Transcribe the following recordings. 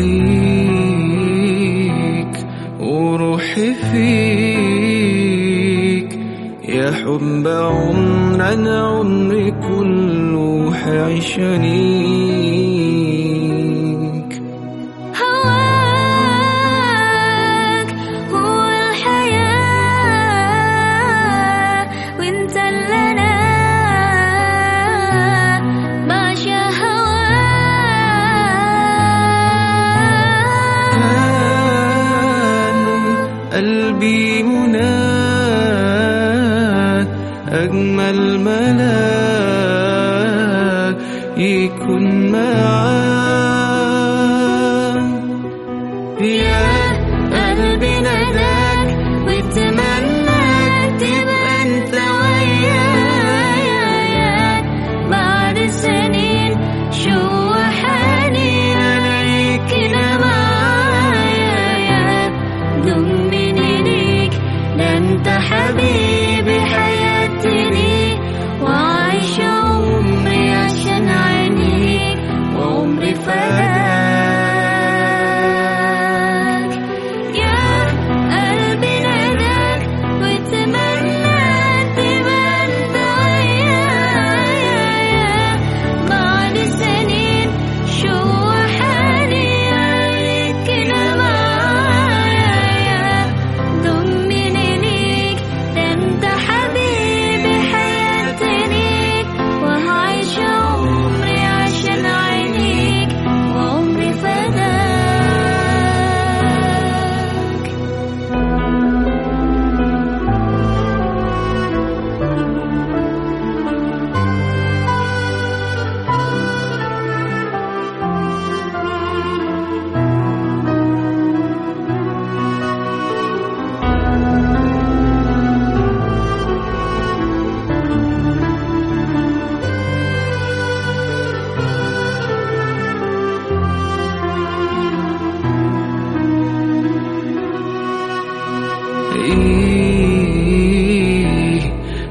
ليك وروحي فيك. يا حب عمرنا عمري كله حيشانيك بي مناك أجمل ملاك يكون معاك.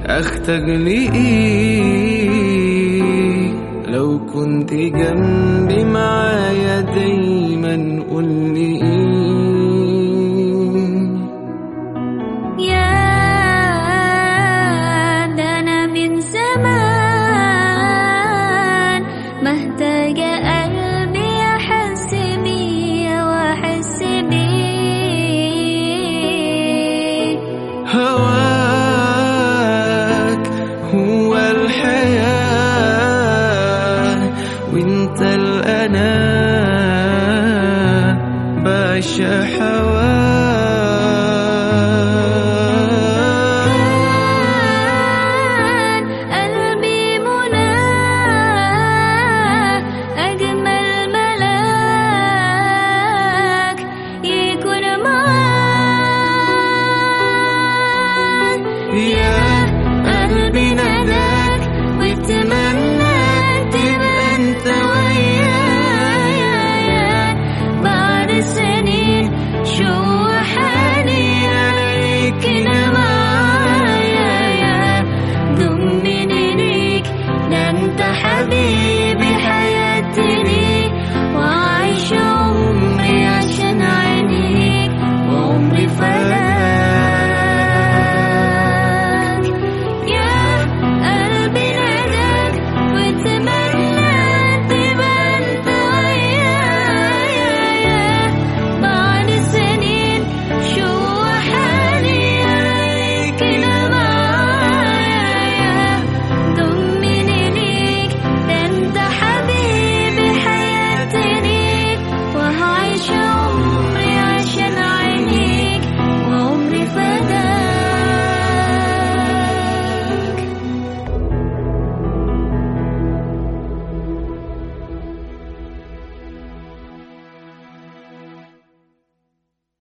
أختك اغلقي لو كنت جنبي معايا دي. هواك هو الحياة وانت الأنا باشا حواك. 夜。